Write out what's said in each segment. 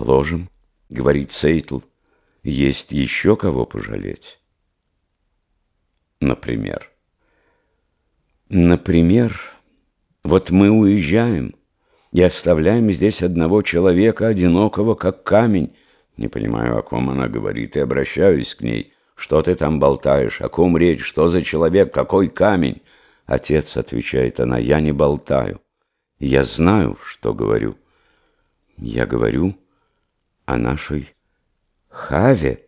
Положим, говорит Сейтл, есть еще кого пожалеть. Например. Например, вот мы уезжаем и оставляем здесь одного человека, одинокого, как камень. Не понимаю, о ком она говорит, и обращаюсь к ней. Что ты там болтаешь? О ком речь? Что за человек? Какой камень? Отец, отвечает она, я не болтаю. Я знаю, что говорю. Я говорю о нашей Хаве.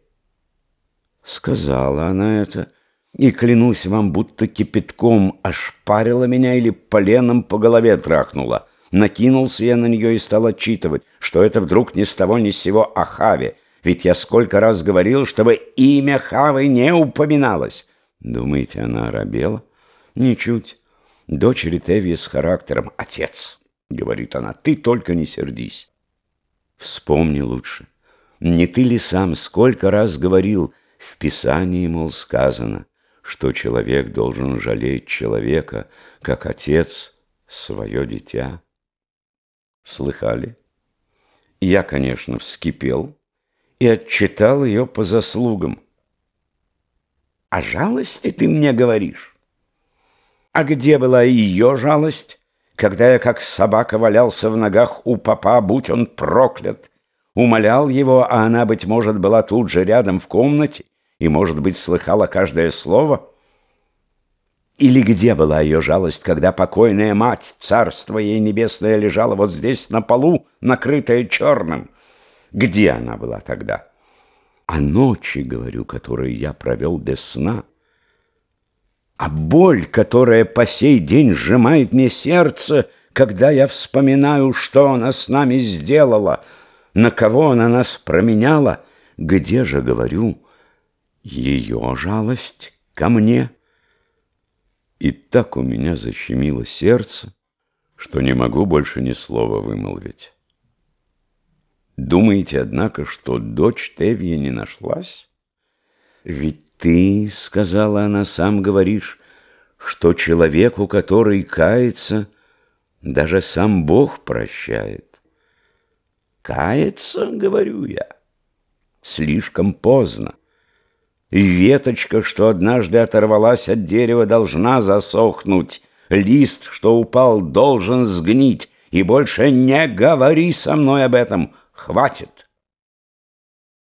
Сказала она это, и клянусь вам, будто кипятком ошпарила меня или поленом по голове трахнула. Накинулся я на нее и стал отчитывать, что это вдруг ни с того ни с сего о Хаве. Ведь я сколько раз говорил, чтобы имя Хавы не упоминалось. Думаете, она оробела? Ничуть. Дочери Теви с характером. Отец, говорит она, ты только не сердись. Вспомни лучше. Не ты ли сам сколько раз говорил, в Писании, мол, сказано, что человек должен жалеть человека, как отец свое дитя? Слыхали? Я, конечно, вскипел и отчитал ее по заслугам. О жалости ты мне говоришь? А где была ее жалость, когда я, как собака, валялся в ногах у папа, будь он проклят, умолял его, а она, быть может, была тут же рядом в комнате и, может быть, слыхала каждое слово? Или где была ее жалость, когда покойная мать, царство ей небесное, лежала вот здесь на полу, накрытая черным? Где она была тогда? О ночи, говорю, которую я провел без сна. А боль, которая по сей день сжимает мне сердце, когда я вспоминаю, что она с нами сделала, на кого она нас променяла, где же, говорю, ее жалость ко мне? И так у меня защемило сердце, что не могу больше ни слова вымолвить. Думаете, однако, что дочь Тевья не нашлась? Ведь ты, — сказала она, — сам говоришь, что человеку, который кается, даже сам Бог прощает. Кается, говорю я, слишком поздно. Веточка, что однажды оторвалась от дерева, должна засохнуть. Лист, что упал, должен сгнить. И больше не говори со мной об этом. Хватит.